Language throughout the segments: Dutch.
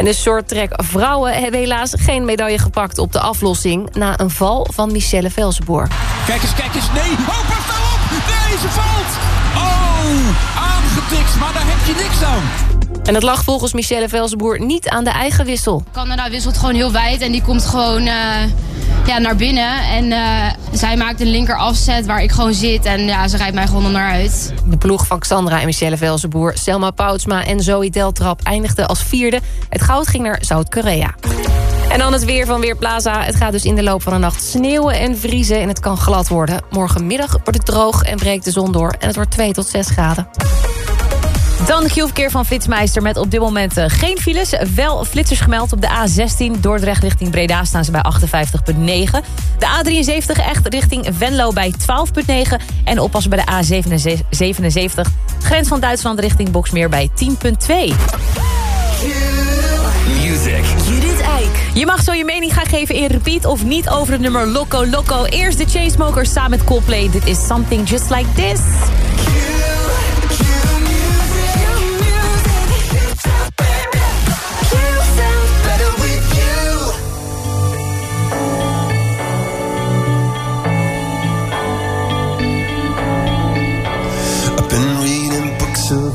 En de short track vrouwen hebben helaas geen medaille gepakt op de aflossing... na een val van Michelle Velsenboer. Kijk eens, kijk eens, nee! Oh, pas nou op! Nee, ze valt! Oh, aangetikt, maar daar heb je niks aan. En het lag volgens Michelle Velsenboer niet aan de eigen wissel. Canada wisselt gewoon heel wijd en die komt gewoon uh, ja, naar binnen. En uh, zij maakt een linker afzet waar ik gewoon zit en ja, ze rijdt mij gewoon naar uit. De ploeg van Xandra en Michelle Velsenboer, Selma Poutsma en Zoe Deltrap eindigden als vierde. Het goud ging naar Zuid-Korea. En dan het weer van Weerplaza. Het gaat dus in de loop van de nacht sneeuwen en vriezen en het kan glad worden. Morgenmiddag wordt het droog en breekt de zon door en het wordt 2 tot 6 graden. Dan de van Flitsmeister met op dit moment uh, geen files. Wel flitsers gemeld op de A16 Dordrecht richting Breda staan ze bij 58,9. De A73 echt richting Venlo bij 12,9. En oppassen bij de A77 grens van Duitsland richting Boksmeer bij 10,2. Music. Judith Eik. Je mag zo je mening gaan geven in repeat of niet over het nummer Loco Loco. Eerst de Chainsmokers samen met Coldplay. Dit is Something Just Like This.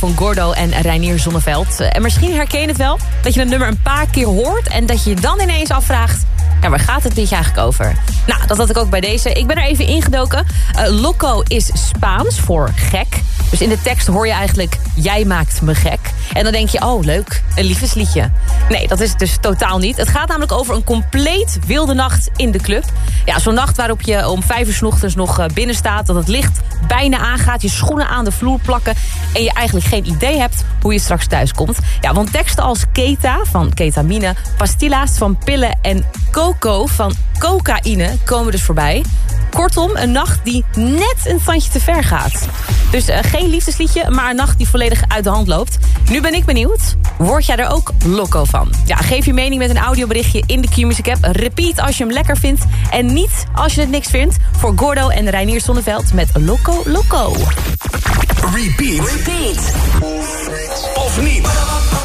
van Gordo en Reinier Zonneveld. En misschien herken je het wel, dat je het nummer een paar keer hoort... en dat je je dan ineens afvraagt... Ja, waar gaat het dit eigenlijk over? Nou, dat had ik ook bij deze. Ik ben er even ingedoken. Uh, loco is Spaans voor gek. Dus in de tekst hoor je eigenlijk... jij maakt me gek. En dan denk je, oh leuk, een liefdesliedje. Nee, dat is het dus totaal niet. Het gaat namelijk over een compleet wilde nacht in de club. Ja, zo'n nacht waarop je om vijf uur s ochtends nog eh, binnen staat... dat het licht bijna aangaat, je schoenen aan de vloer plakken... en je eigenlijk geen idee hebt hoe je straks thuis komt. Ja, want teksten als keta van ketamine... pastilla's van pillen en coco van cocaïne komen dus voorbij. Kortom, een nacht die net een tandje te ver gaat. Dus uh, geen liefdesliedje, maar een nacht die volledig uit de hand loopt. Nu ben ik benieuwd, word jij er ook loco van? Ja, geef je mening met een audioberichtje in de Q-Music app. Repeat als je hem lekker vindt en niet als je het niks vindt. Voor Gordo en Reinier Zonneveld met Loco Loco. Repeat. Repeat. Of niet.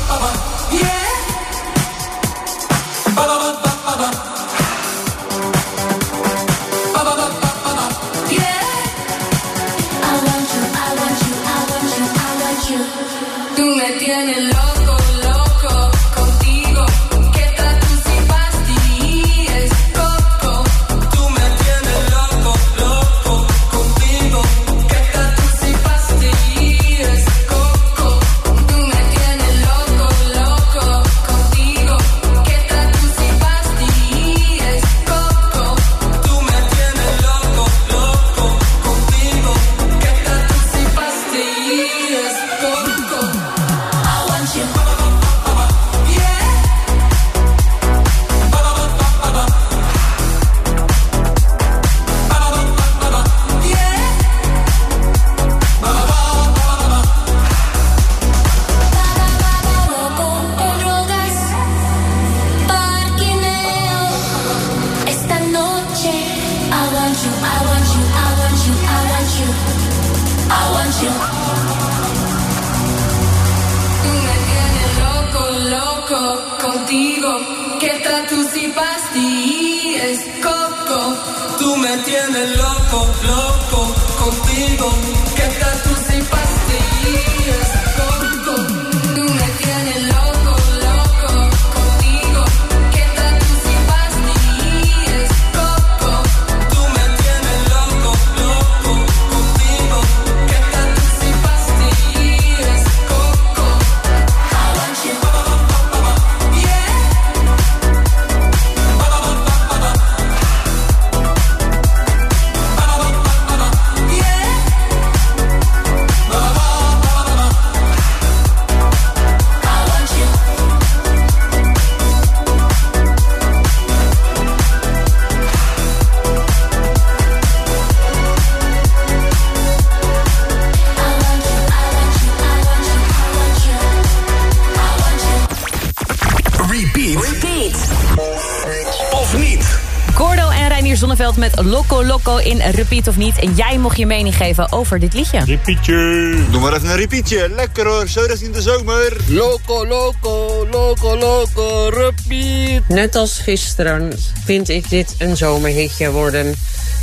Met Loco Loco in Repeat of Niet. En jij mocht je mening geven over dit liedje. Repeatje. Doe maar even een repeatje. Lekker hoor, zo in de zomer. Loco Loco, Loco Loco, Repeat. Net als gisteren vind ik dit een zomerhitje worden.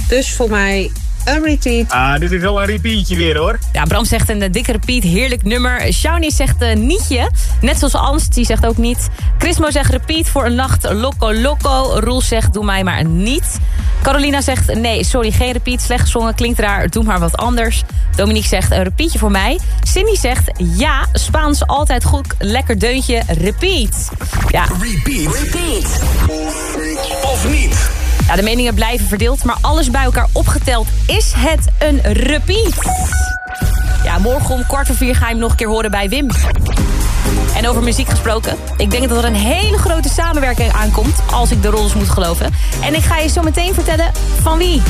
Dus voor mij een repeat. Ah, dit is wel een repeatje weer hoor. Ja, Bram zegt een dikke repeat, heerlijk nummer. Shawnee zegt uh, nietje, net zoals Anst, die zegt ook niet. Chrismo zegt repeat voor een nacht, loco loco. Roel zegt doe mij maar niet. Carolina zegt nee, sorry, geen repeat, slecht gezongen, klinkt raar, doe maar wat anders. Dominique zegt een repeatje voor mij. Cindy zegt ja, Spaans altijd goed, lekker deuntje, repeat. Ja. Repeat. Repeat. Of niet. Ja, de meningen blijven verdeeld, maar alles bij elkaar opgeteld is het een repeat. Ja, morgen om kwart voor vier ga je hem nog een keer horen bij Wim. En over muziek gesproken. Ik denk dat er een hele grote samenwerking aankomt, als ik de rollers moet geloven. En ik ga je zo meteen vertellen van wie.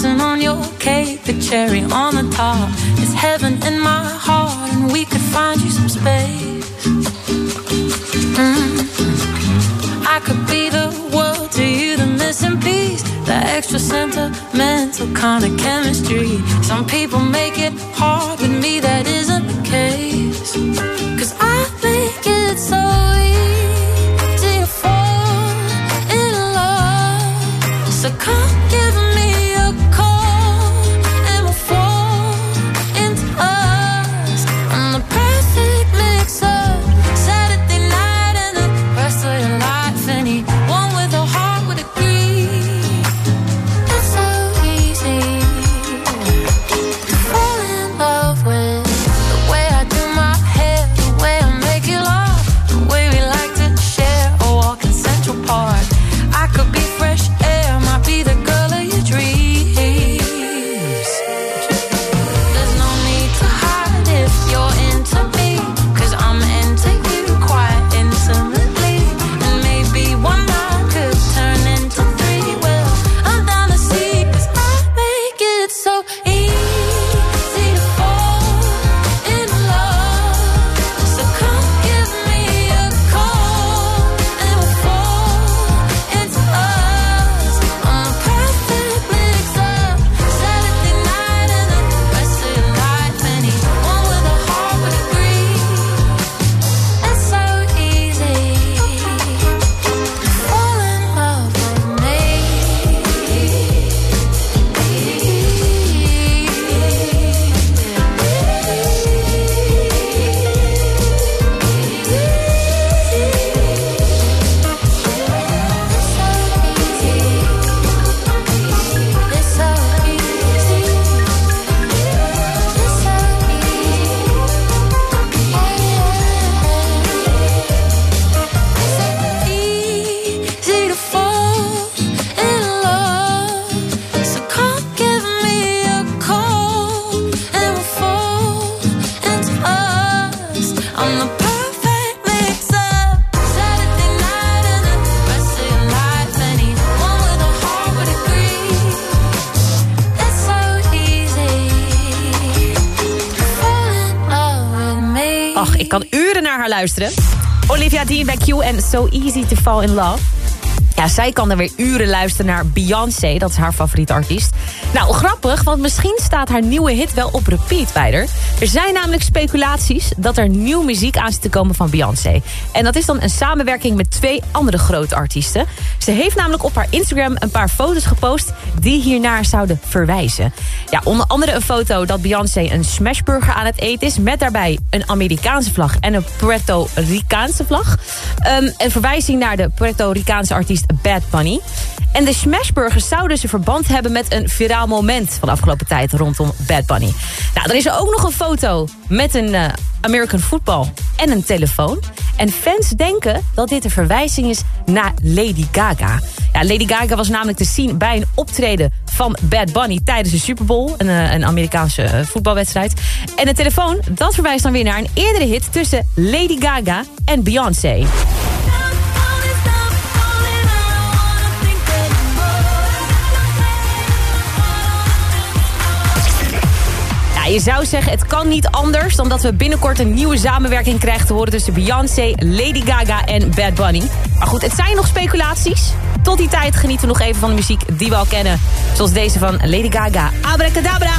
icing on your cake, the cherry on the top. It's heaven in my heart, and we could find you some space. Mm. I could be the world to you, the missing piece, the extra sentimental kind of chemistry. Some people make it hard, but me that isn't the case. Cause I think it's so. Luisteren. Olivia Dean bij Q en So Easy to Fall in Love. Ja, zij kan er weer uren luisteren naar Beyoncé. Dat is haar favoriete artiest. Nou, grappig, want misschien staat haar nieuwe hit wel op repeat bij haar. Er zijn namelijk speculaties dat er nieuw muziek aan zit te komen van Beyoncé. En dat is dan een samenwerking met twee andere grote artiesten. Ze heeft namelijk op haar Instagram een paar foto's gepost... die hiernaar zouden verwijzen. Ja, onder andere een foto dat Beyoncé een smashburger aan het eten is... met daarbij een Amerikaanse vlag en een Puerto Ricaanse vlag. Ehm, een verwijzing naar de Puerto Ricaanse artiest Bad Bunny. En de smashburgers zouden ze verband hebben met een viraal moment... van de afgelopen tijd rondom Bad Bunny. Nou, er is ook nog een foto met een eh, American football en een telefoon. En fans denken dat dit een verwijzing is naar Lady Gaga. Ja, Lady Gaga was namelijk te zien bij een optreden van Bad Bunny... tijdens de Super Bowl, een, eh, een Amerikaanse eh, voetbalwedstrijd. En de telefoon, dat verwijst dan weer naar een eerdere hit... tussen Lady Gaga en Beyoncé. Je zou zeggen, het kan niet anders dan dat we binnenkort een nieuwe samenwerking krijgen te horen tussen Beyoncé, Lady Gaga en Bad Bunny. Maar goed, het zijn nog speculaties. Tot die tijd genieten we nog even van de muziek die we al kennen. Zoals deze van Lady Gaga, Abracadabra.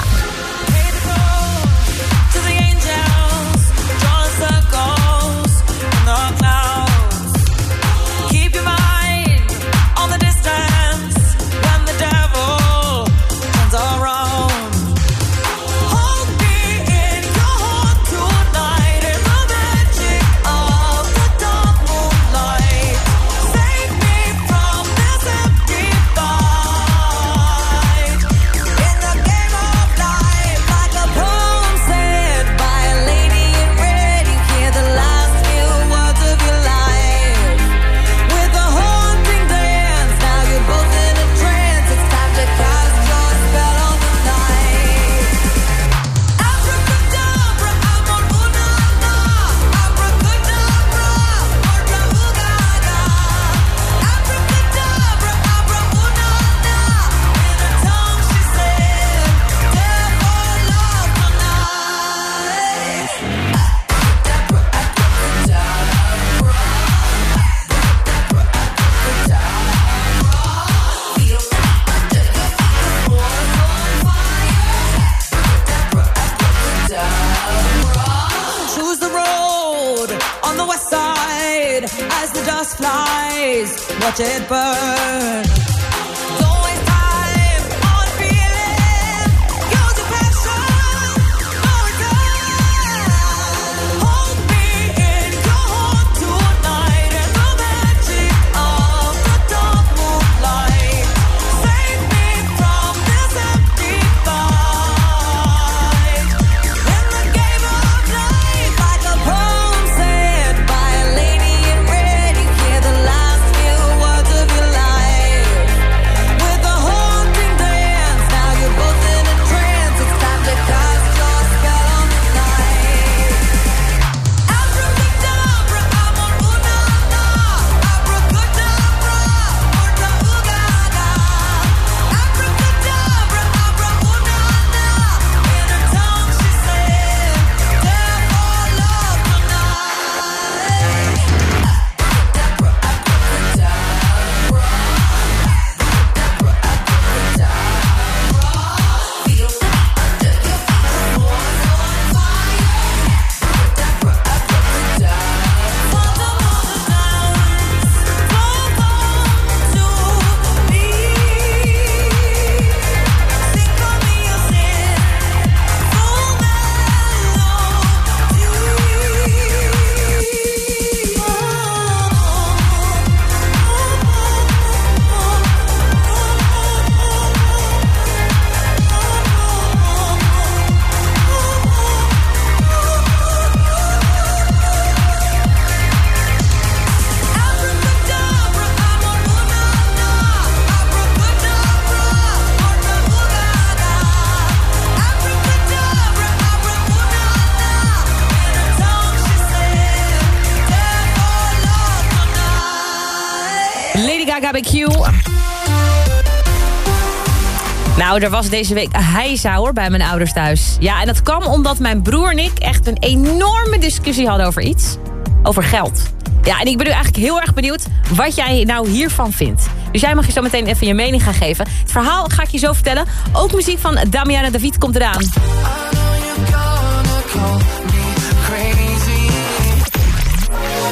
Nou, er was deze week een heisa bij mijn ouders thuis. Ja, en dat kwam omdat mijn broer en ik echt een enorme discussie hadden over iets. Over geld. Ja, en ik ben nu eigenlijk heel erg benieuwd wat jij nou hiervan vindt. Dus jij mag je zo meteen even je mening gaan geven. Het verhaal ga ik je zo vertellen. Ook muziek van Damiana David komt eraan.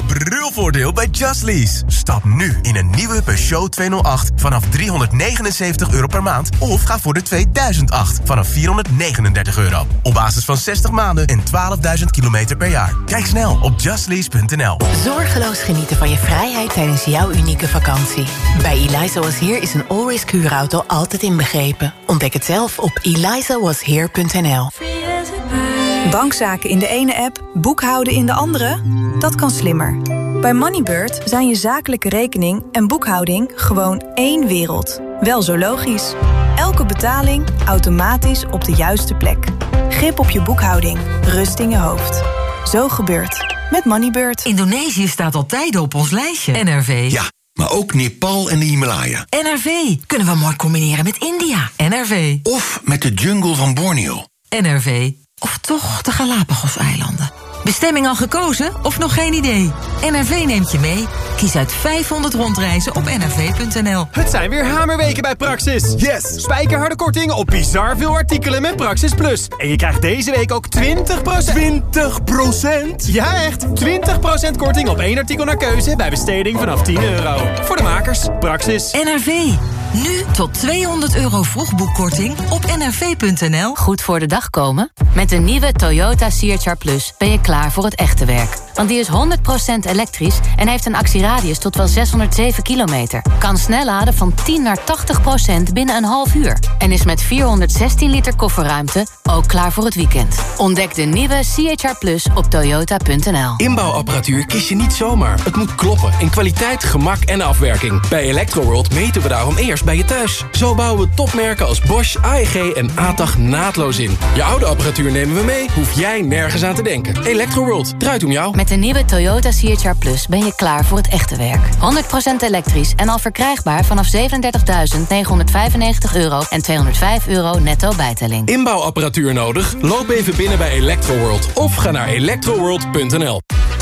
Brulvoordeel bij Just Lease. Stap nu in een nieuwe Peugeot 208 vanaf 379 euro per maand. Of ga voor de 2008 vanaf 439 euro. Op basis van 60 maanden en 12.000 kilometer per jaar. Kijk snel op justlease.nl. Zorgeloos genieten van je vrijheid tijdens jouw unieke vakantie. Bij Eliza Was Here is een all-risk huurauto altijd inbegrepen. Ontdek het zelf op elizawasheer.nl. Bankzaken in de ene app, boekhouden in de andere? Dat kan slimmer. Bij Moneybird zijn je zakelijke rekening en boekhouding gewoon één wereld. Wel zo logisch. Elke betaling automatisch op de juiste plek. Grip op je boekhouding, rust in je hoofd. Zo gebeurt met Moneybird. Indonesië staat al tijden op ons lijstje. NRV. Ja, maar ook Nepal en de Himalaya. NRV. Kunnen we mooi combineren met India. NRV. Of met de jungle van Borneo. NRV. Of toch de Galapagoseilanden. Bestemming al gekozen of nog geen idee? NRV neemt je mee. Kies uit 500 rondreizen op nrv.nl. Het zijn weer hamerweken bij Praxis. Yes! Spijkerharde korting op bizar veel artikelen met Praxis Plus. En je krijgt deze week ook 20%. 20%? Ja, echt. 20% korting op één artikel naar keuze bij besteding vanaf 10 euro. Voor de makers, Praxis. NRV. Nu tot 200 euro vroegboekkorting op nrv.nl. Goed voor de dag komen? Met de nieuwe Toyota CHR Plus ben je klaar voor het echte werk. Want die is 100% elektrisch en heeft een actieradius tot wel 607 kilometer. Kan snel laden van 10 naar 80% binnen een half uur. En is met 416 liter kofferruimte ook klaar voor het weekend. Ontdek de nieuwe CHR Plus op toyota.nl. Inbouwapparatuur kies je niet zomaar. Het moet kloppen in kwaliteit, gemak en afwerking. Bij Electroworld meten we daarom eerst bij je thuis. Zo bouwen we topmerken als Bosch, AEG en ATAG naadloos in. Je oude apparatuur nemen we mee, hoef jij nergens aan te denken. Electroworld, draait om jou. Met de nieuwe Toyota CHR Plus ben je klaar voor het echte werk. 100% elektrisch en al verkrijgbaar vanaf 37.995 euro en 205 euro netto bijtelling. Inbouwapparatuur nodig? Loop even binnen bij Electroworld of ga naar electroworld.nl.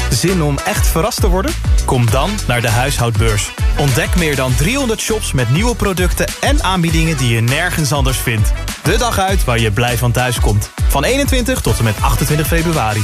Zin om echt verrast te worden? Kom dan naar de huishoudbeurs. Ontdek meer dan 300 shops met nieuwe producten en aanbiedingen die je nergens anders vindt. De dag uit waar je blij van thuis komt. Van 21 tot en met 28 februari.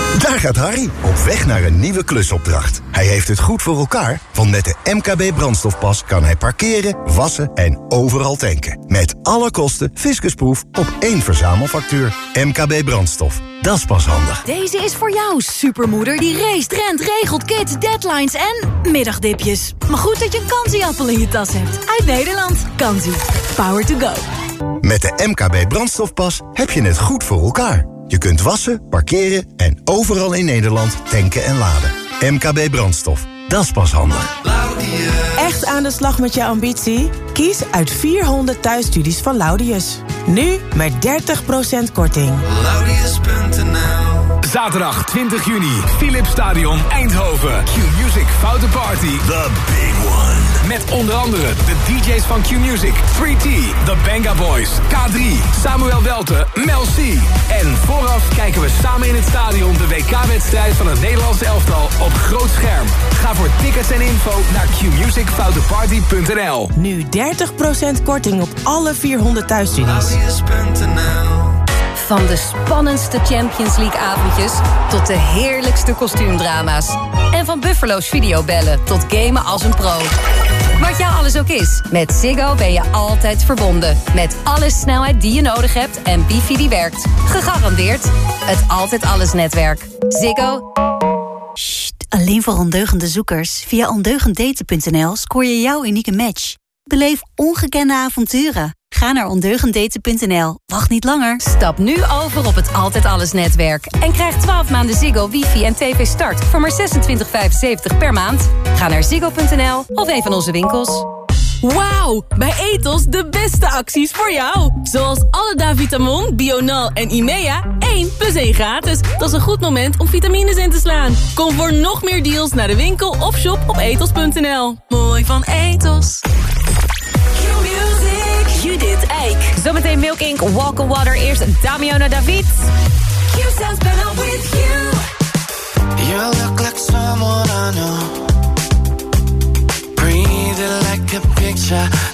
Daar gaat Harry, op weg naar een nieuwe klusopdracht. Hij heeft het goed voor elkaar, want met de MKB brandstofpas kan hij parkeren, wassen en overal tanken. Met alle kosten fiscusproef op één verzamelfactuur. MKB brandstof, dat is pas handig. Deze is voor jou, supermoeder die race, rent, regelt, kids, deadlines en middagdipjes. Maar goed dat je een kansieappel in je tas hebt. Uit Nederland. Kansie. Power to go. Met de MKB brandstofpas heb je het goed voor elkaar. Je kunt wassen, parkeren en overal in Nederland tanken en laden. MKB Brandstof, dat is pas handig. Echt aan de slag met je ambitie? Kies uit 400 thuisstudies van Laudius. Nu met 30% korting. Laudius.nl Zaterdag 20 juni, Philips Stadion Eindhoven. Q-Music Foute Party. The Big One. Met onder andere de DJ's van Q-Music, 3T, The Banga Boys, K3, Samuel Welte, Mel C. En vooraf kijken we samen in het stadion de WK-wedstrijd van het Nederlandse elftal op groot scherm. Ga voor tickets en info naar qmusicfouteparty.nl. Nu 30% korting op alle 400 thuisstudies. Van de spannendste Champions League avondjes tot de heerlijkste kostuumdrama's. En van Buffalo's videobellen tot gamen als een pro. Wat jou alles ook is, met Ziggo ben je altijd verbonden. Met alle snelheid die je nodig hebt en wifi die werkt. Gegarandeerd het Altijd Alles netwerk. Ziggo. Alleen voor ondeugende zoekers. Via ondeugenddaten.nl scoor je jouw unieke match. Beleef ongekende avonturen. Ga naar ondeugenddaten.nl. Wacht niet langer. Stap nu over op het Altijd Alles netwerk. En krijg 12 maanden Ziggo, wifi en tv start voor maar 26,75 per maand. Ga naar ziggo.nl of een van onze winkels. Wauw, bij Ethos de beste acties voor jou. Zoals alle Davitamon, Bional en Imea, 1 plus 1 gratis. Dat is een goed moment om vitamines in te slaan. Kom voor nog meer deals naar de winkel of shop op ethos.nl. Mooi van Ethos music. Judith Eik. Zometeen Milk Inc. Walk on Water. Eerst Damiana David. You sounds better with you. You look like someone I know. Breathe like a picture.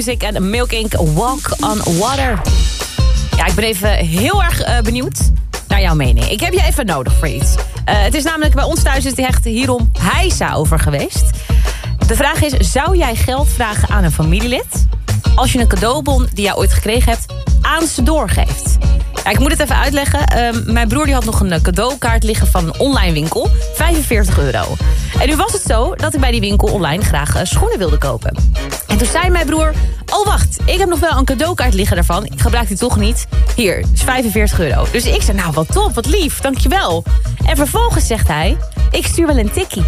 En Milk Inc. Walk on Water. Ja, ik ben even heel erg eh, benieuwd naar jouw mening. Ik heb je even nodig voor iets. Eh, het is namelijk bij ons thuis is het echt hierom heisa over geweest. De vraag is, zou jij geld vragen aan een familielid... als je een cadeaubon die jij ooit gekregen hebt aan ze doorgeeft? Ja, ik moet het even uitleggen. Ehm, mijn broer die had nog een cadeaukaart liggen van een online winkel. 45 euro. En nu was het zo dat ik bij die winkel online graag eh, schoenen wilde kopen. En toen zei mijn broer... Oh, wacht, ik heb nog wel een cadeaukaart liggen daarvan. Ik gebruik die toch niet. Hier, is 45 euro. Dus ik zei, nou, wat top, wat lief, dankjewel. En vervolgens zegt hij... Ik stuur wel een tikkie.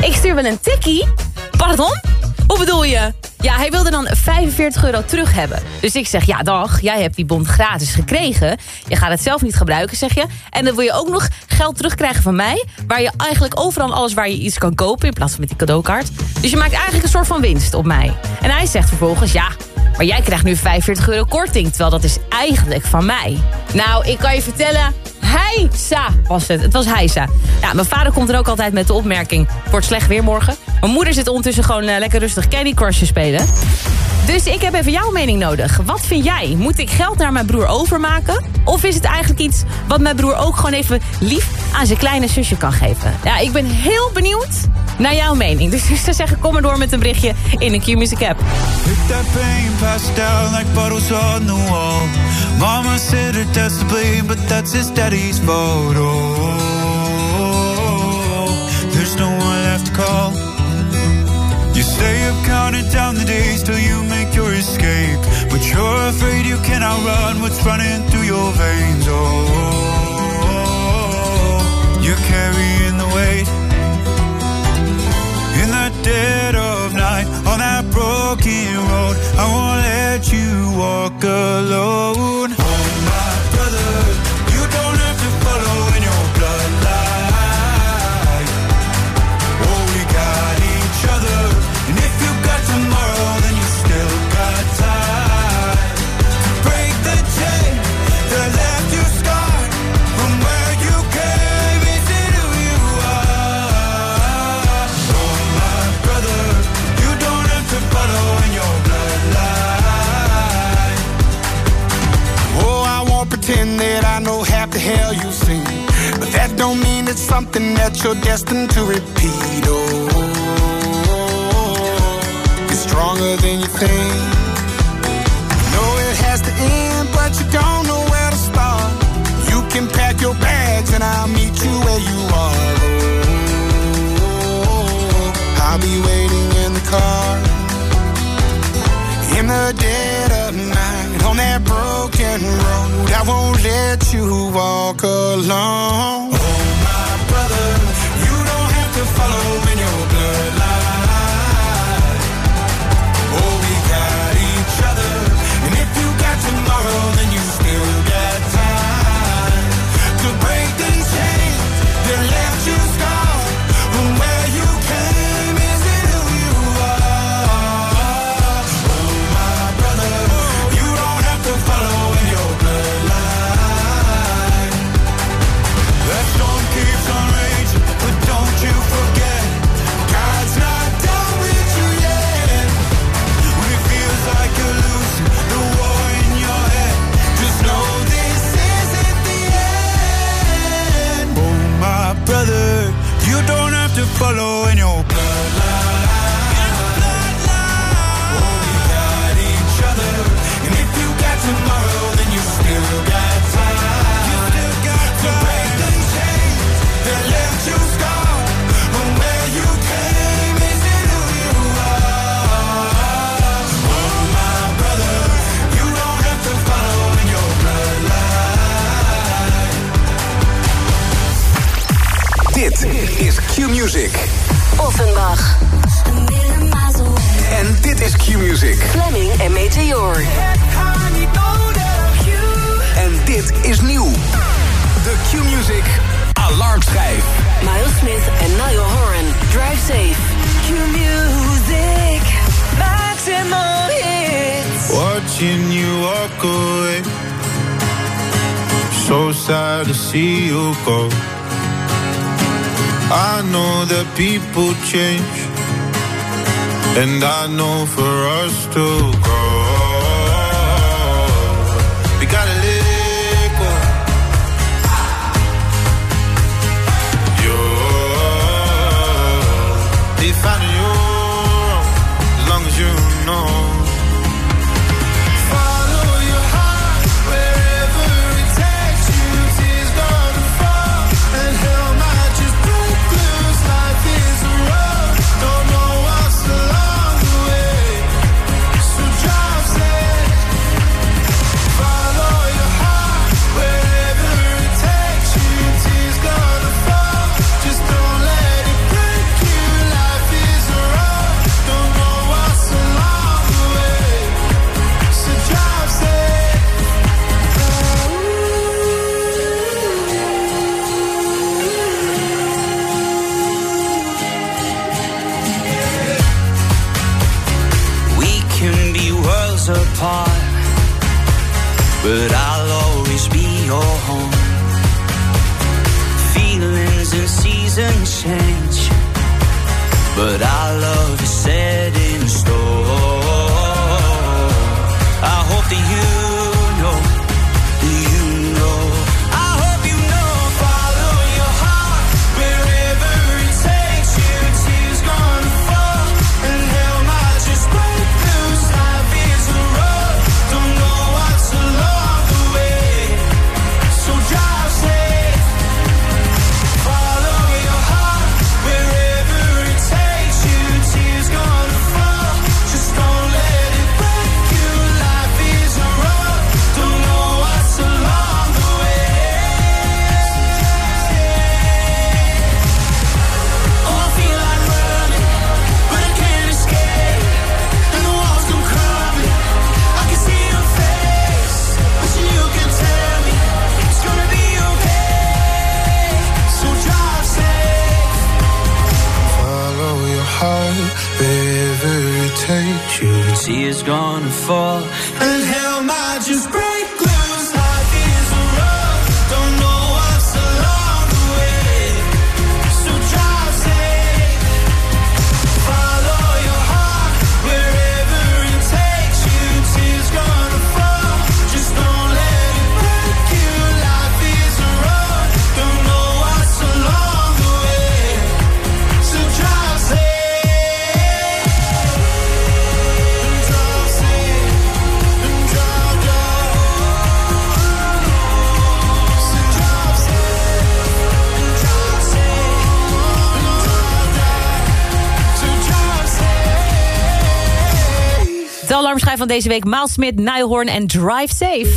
Ik stuur wel een tikkie? Pardon? Hoe bedoel je? Ja, hij wilde dan 45 euro terug hebben. Dus ik zeg, ja dag, jij hebt die bon gratis gekregen. Je gaat het zelf niet gebruiken, zeg je. En dan wil je ook nog geld terugkrijgen van mij... waar je eigenlijk overal alles waar je iets kan kopen... in plaats van met die cadeaukaart. Dus je maakt eigenlijk een soort van winst op mij. En hij zegt vervolgens, ja, maar jij krijgt nu 45 euro korting... terwijl dat is eigenlijk van mij. Nou, ik kan je vertellen... Heisa was het. Het was heisa. Ja, mijn vader komt er ook altijd met de opmerking... wordt slecht weer morgen. Mijn moeder zit ondertussen gewoon eh, lekker rustig Candy Crush te spelen. Dus ik heb even jouw mening nodig. Wat vind jij? Moet ik geld naar mijn broer overmaken? Of is het eigenlijk iets wat mijn broer ook gewoon even lief aan zijn kleine zusje kan geven? Ja, ik ben heel benieuwd naar jouw mening. Dus zou zeggen, kom maar door met een berichtje in de Q-Music app. There's no one left to call. You stay up counting down the days till you make your escape. But you're afraid you cannot run what's running through your veins. Oh, you're carrying the weight. Dead of night, on that broken road, I won't let you walk alone. Don't mean it's something that you're destined to repeat. Oh, it's stronger than you think. You know it has to end, but you don't know where to start. You can pack your bags and I'll meet you where you are. Oh, I'll be waiting in the car. In the dead of night, on that broken road, I won't let you walk alone. Follow in you. Tears gonna fall, and hell might just break van deze week. Maal Smit, Nijlhoorn en Drive Safe.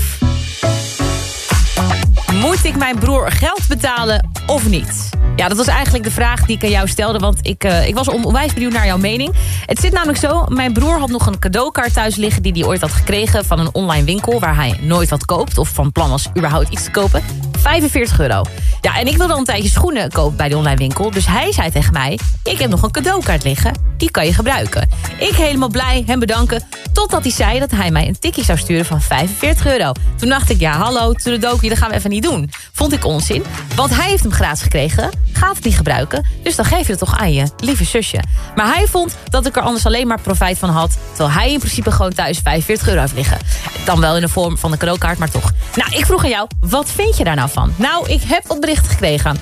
Moet ik mijn broer geld betalen of niet? Ja, dat was eigenlijk de vraag die ik aan jou stelde. Want ik, eh, ik was onwijs benieuwd naar jouw mening. Het zit namelijk zo. Mijn broer had nog een cadeaukaart thuis liggen... die hij ooit had gekregen van een online winkel... waar hij nooit wat koopt of van plan was überhaupt iets te kopen. 45 euro. Ja, en ik wilde al een tijdje schoenen kopen bij die online winkel. Dus hij zei tegen mij... ik heb nog een cadeaukaart liggen. Die kan je gebruiken. Ik helemaal blij, hem bedanken. Totdat hij zei dat hij mij een tikje zou sturen van 45 euro. Toen dacht ik, ja hallo, Toedeledokie, dat gaan we even niet doen. Vond ik onzin, want hij heeft hem gratis gekregen. Gaat het niet gebruiken, dus dan geef je het toch aan je lieve zusje. Maar hij vond dat ik er anders alleen maar profijt van had... terwijl hij in principe gewoon thuis 45 euro heeft liggen. Dan wel in de vorm van een cadeaukaart, maar toch. Nou, ik vroeg aan jou, wat vind je daar nou Nou, ik heb wat berichten gekregen.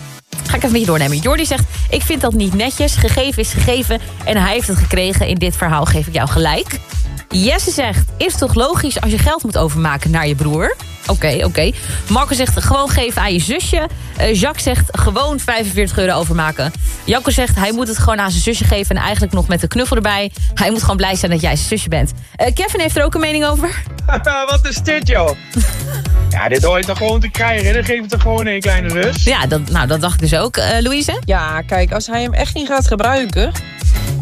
Ga ik even met je doornemen. Jordi zegt, ik vind dat niet netjes. Gegeven is gegeven en hij heeft het gekregen. In dit verhaal geef ik jou gelijk. Jesse zegt, is toch logisch als je geld moet overmaken naar je broer? Oké, oké. Marco zegt, gewoon geven aan je zusje. Eh, Jacques zegt, gewoon 45 euro overmaken. Jacco zegt, hij moet het gewoon aan zijn zusje geven... en eigenlijk nog met een knuffel erbij. Hij moet gewoon blij zijn dat jij zijn zusje bent. Eh, Kevin heeft er ook een mening over. Wat is dit, joh? Ja, dit hoor je toch gewoon te krijgen. Dan geef het toch gewoon een kleine rust. Ja, dat, nou, dat dacht ik dus ook. Eh Louise? Ja, kijk, als hij hem echt niet gaat gebruiken...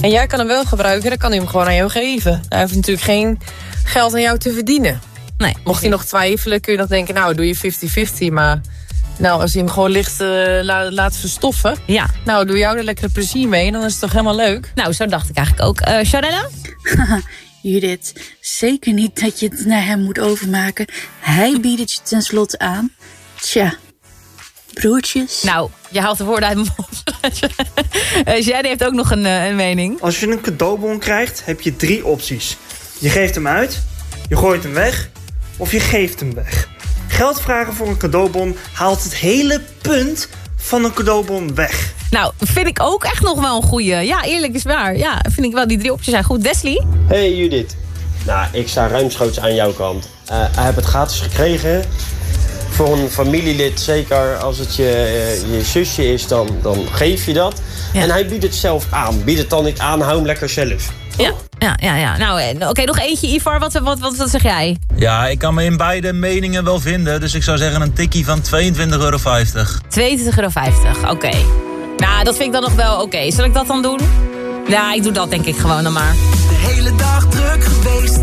en jij kan hem wel gebruiken, dan kan hij hem gewoon aan jou geven. Hij heeft natuurlijk geen geld aan jou te verdienen. Nee. Mocht hij nog twijfelen, kun je nog denken... nou, doe je 50-50, maar... Nou, als hij hem gewoon licht eh, la- laat verstoffen... Ja. Nou, doe jou er lekker plezier mee, dan is het toch helemaal leuk? Nou, zo dacht ik eigenlijk ook. Eh Sharella? Judith, zeker niet dat je het naar hem moet overmaken. Hij biedt het je tenslotte aan. Tja, broertjes. Nou, je haalt de woorden uit mijn mond. Eh, Jenny heeft ook nog een, eh, een mening. Als je een cadeaubon krijgt, heb je drie opties. Je geeft hem uit, je gooit hem weg of je geeft hem weg. Geld vragen voor een cadeaubon haalt het hele punt van een cadeaubon weg. Nou, vind ik ook echt nog wel een goeie. Ja, eerlijk is waar. Ja, vind ik wel. Die drie opties zijn goed. Desli? Hey Judith. Nou, ik sta ruimschoots aan jouw kant. Eh hij heeft het gratis gekregen. Voor een familielid, zeker als het je, eh, je zusje is, dan, dan geef je dat. En hij biedt het zelf aan. Bied het dan niet aan, hou hem lekker zelf. Ja, ja, ja. ja. Nou, eh, oké, nog eentje, Ivar. Wat, wat, wat, wat zeg jij? Ja, ik kan me in beide meningen wel vinden. Dus ik zou zeggen een tikkie van 22,50 euro. 22,50 euro. Oké. Nou, dat vind ik dan nog wel oké. Zal ik dat dan doen? Ja, ik doe dat denk ik gewoon dan maar. De hele dag druk geweest.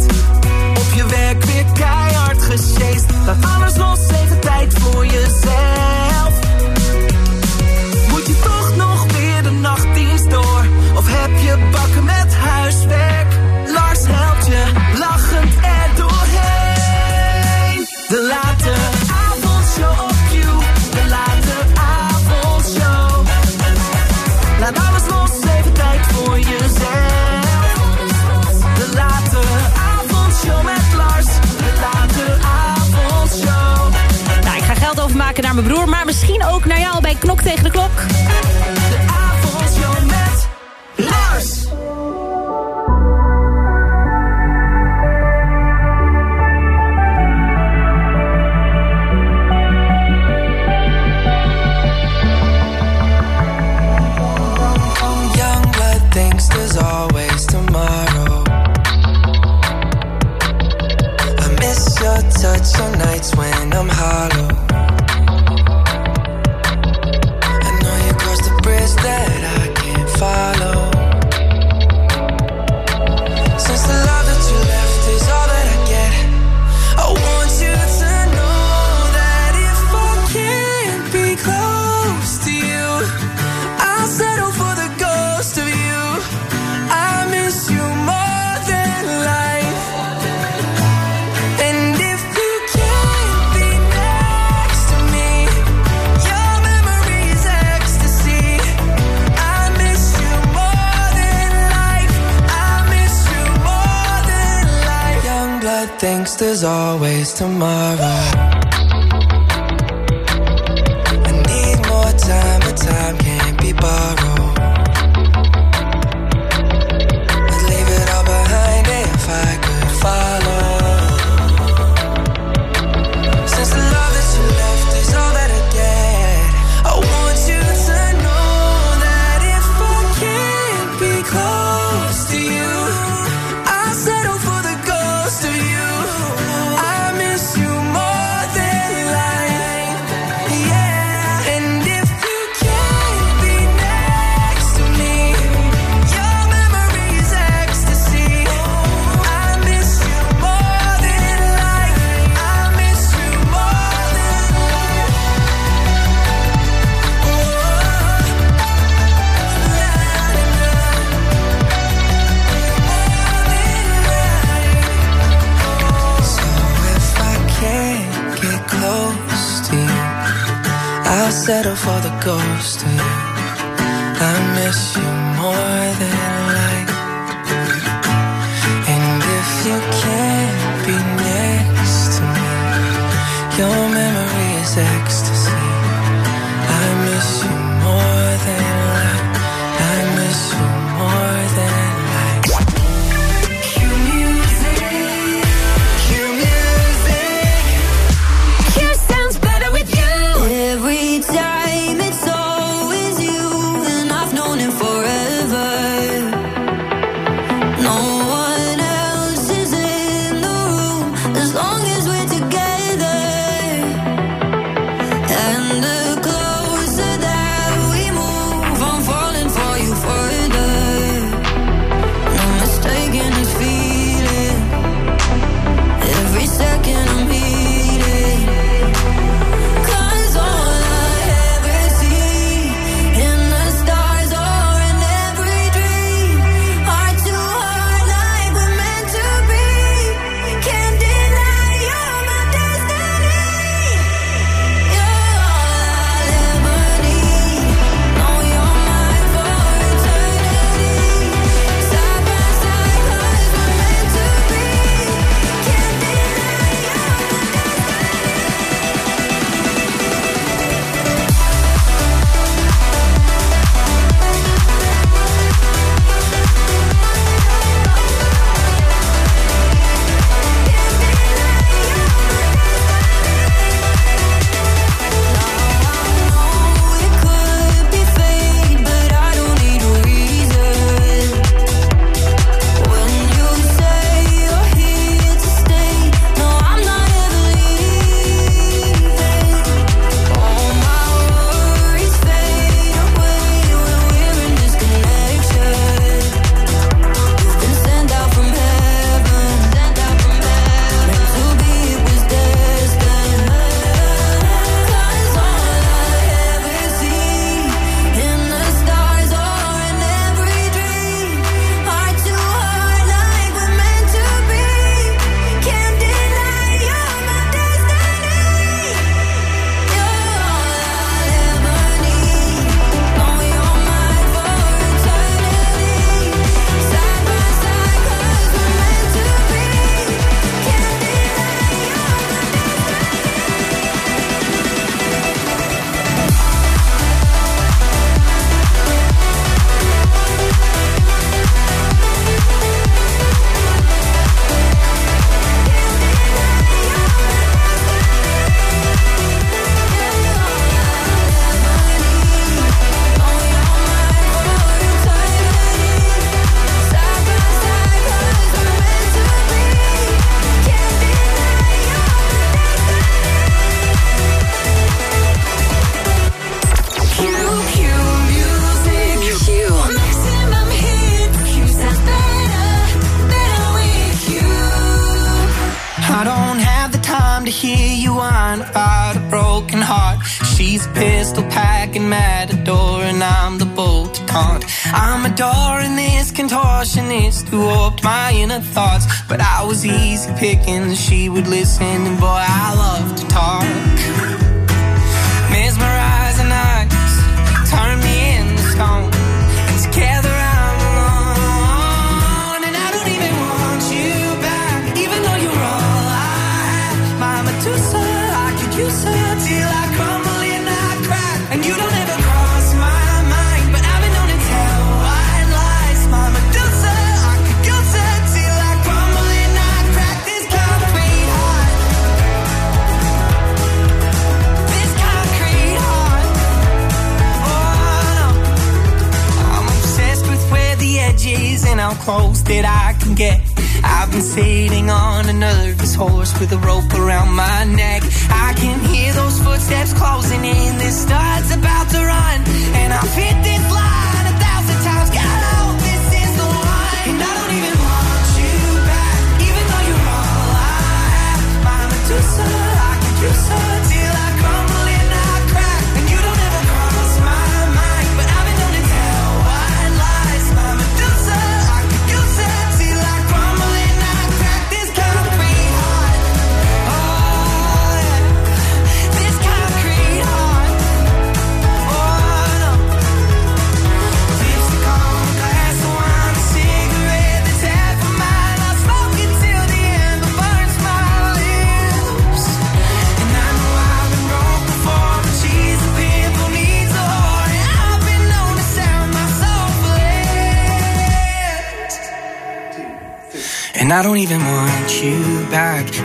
thoughts, but I was easy picking. She would listen and boy,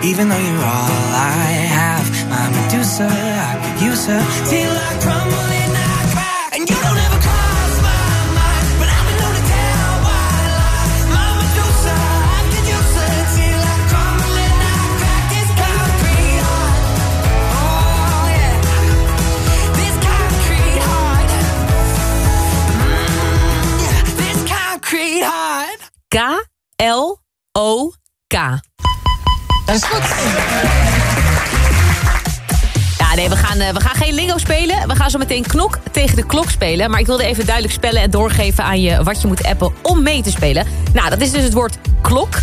Even though you're all I have, my Medusa, I could use her. Is goed. Ja, nee, we gaan, eh, we gaan geen lingo spelen. We gaan zo meteen knok tegen de klok spelen. Maar ik wilde even duidelijk spellen en doorgeven aan je... wat je moet appen om mee te spelen. Nou, dat is dus het woord klok.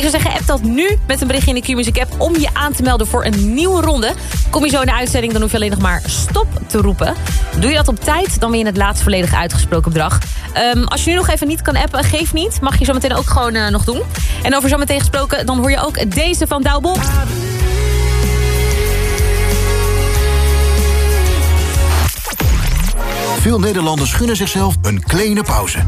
Ik zou zeggen, app dat nu met een berichtje in de Q-Music app... om je aan te melden voor een nieuwe ronde. Kom je zo in de uitzending, dan hoef je alleen nog maar stop te roepen. Doe je dat op tijd, dan win je het laatst volledig uitgesproken bedrag. Ehm, als je nu nog even niet kan appen, geef niet. Mag je zo meteen ook gewoon eh, nog doen. En over zo meteen gesproken, dan hoor je ook deze van Douwbol. Veel Nederlanders gunnen zichzelf een kleine pauze.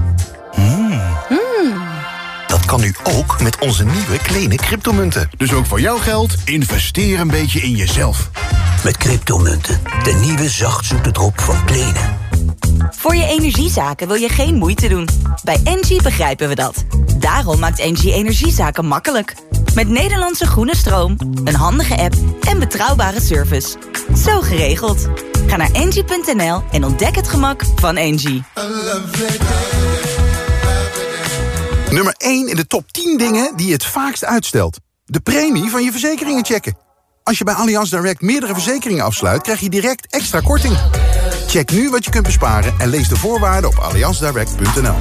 Dat kan nu ook met onze nieuwe kleine cryptomunten. Dus ook voor jouw geld, investeer een beetje in jezelf. Met cryptomunten, de nieuwe zachtzoete drop van Kleene. Voor je energiezaken wil je geen moeite doen. Bij Engie begrijpen we dat. Daarom maakt Engie energiezaken makkelijk. Met Nederlandse groene stroom, een handige app en betrouwbare service. Zo geregeld. Ga naar engie.nl en ontdek het gemak van Engie. Nummer 1 in de top 10 dingen die je het vaakst uitstelt. De premie van je verzekeringen checken. Als je bij Allianz Direct meerdere verzekeringen afsluit... krijg je direct extra korting. Check nu wat je kunt besparen en lees de voorwaarden op allianzdirect.nl.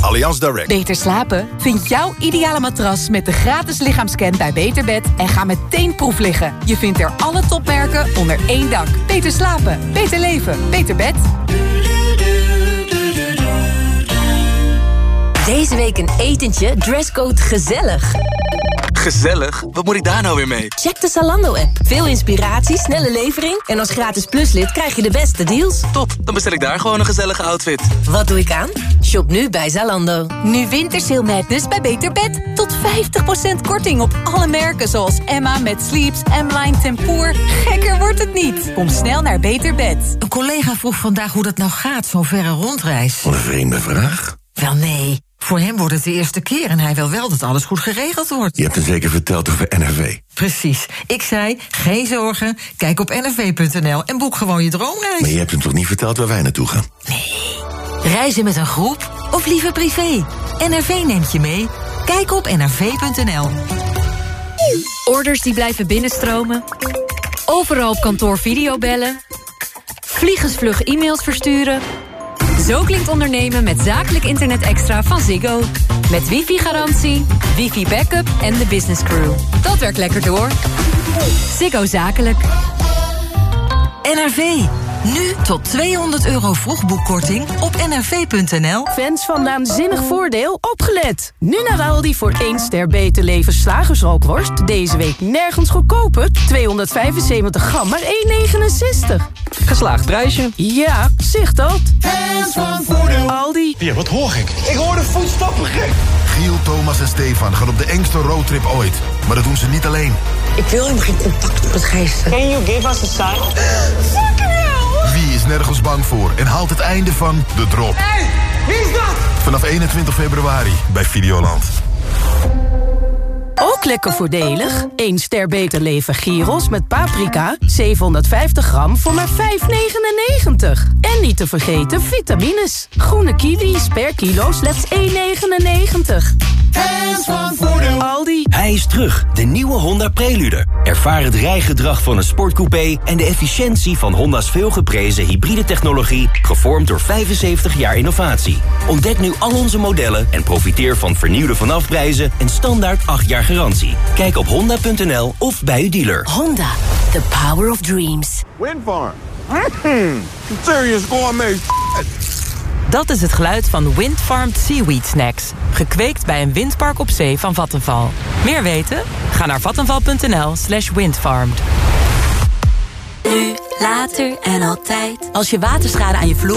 Allianz Direct. Beter slapen? Vind jouw ideale matras met de gratis lichaamscan bij Beterbed en ga meteen proef liggen. Je vindt er alle topmerken onder één dak. Beter slapen, beter leven, beter bed. Deze week een etentje, dresscode gezellig. Gezellig? Wat moet ik daar nou weer mee? Check de Zalando-app. Veel inspiratie, snelle levering... en als gratis pluslid krijg je de beste deals. Top, dan bestel ik daar gewoon een gezellige outfit. Wat doe ik aan? Shop nu bij Zalando. Nu Wintersale Madness bij Beter Bed. Tot 50% korting op alle merken zoals Emma met Sleeps, M-Line Tempoor. Gekker wordt het niet. Kom snel naar Beter Bed. Een collega vroeg vandaag hoe dat nou gaat, zo'n verre rondreis. Wat een vreemde vraag. Wel nee, voor hem wordt het de eerste keer en hij wil wel dat alles goed geregeld wordt. Je hebt hem zeker verteld over NRV. Precies. Ik zei, geen zorgen, kijk op nrv.nl en boek gewoon je droomreis. Maar je hebt hem toch niet verteld waar wij naartoe gaan? Reizen met een groep of liever privé? NRV neemt je mee. Kijk op nrv.nl. Orders die blijven binnenstromen. Overal op kantoor videobellen. Vliegensvlug e-mails versturen. Zo klinkt ondernemen met zakelijk internet extra van Ziggo. Met wifi-garantie, wifi-backup en de business crew. Dat werkt lekker door. Ziggo Zakelijk. NRV. Nu tot 200 euro vroegboekkorting op nrv.nl. Fans van Naanzinnig Voordeel, opgelet! Nu naar Aldi voor 1 ster beter leven slagersrookworst. Deze week nergens goedkoper. 275 gram, maar 1,69. Geslaagd prijsje. Ja, zicht dat. Fans van Voordeel. Aldi. Ja, wat hoor ik? Ik hoor de voetstappen gek. Giel, Thomas en Stefan gaan op de engste roadtrip ooit. Maar dat doen ze niet alleen. Ik wil helemaal geen contact met geesten. Can you give us a sign? nergens bang voor en haalt het einde van De Drop? Hey, wie is dat? Vanaf 21 februari bij Videoland. Ook lekker voordelig. 1 ster beter leven gyros met paprika. 750 gram voor maar 5,99. En niet te vergeten vitamines. Groene kiwis per kilo slechts 1,99. Fans van Voordeel. Aldi. Hij is terug, de nieuwe Honda Prelude. Ervaar het rijgedrag van een sportcoupé... en de efficiëntie van Honda's veelgeprezen hybride technologie... gevormd door 75 jaar innovatie. Ontdek nu al onze modellen en profiteer van vernieuwde vanafprijzen... en standaard 8 jaar garantie. Kijk op honda.nl of bij uw dealer. Honda, the power of dreams. Windfarm. Mm, serious gourmet Dat is het geluid van Windfarmed Seaweed Snacks. Gekweekt bij een windpark op zee van Vattenval. Meer weten? Ga naar vattenval.nl slash windfarmed. Nu, later en altijd. Als je waterschade aan je vloer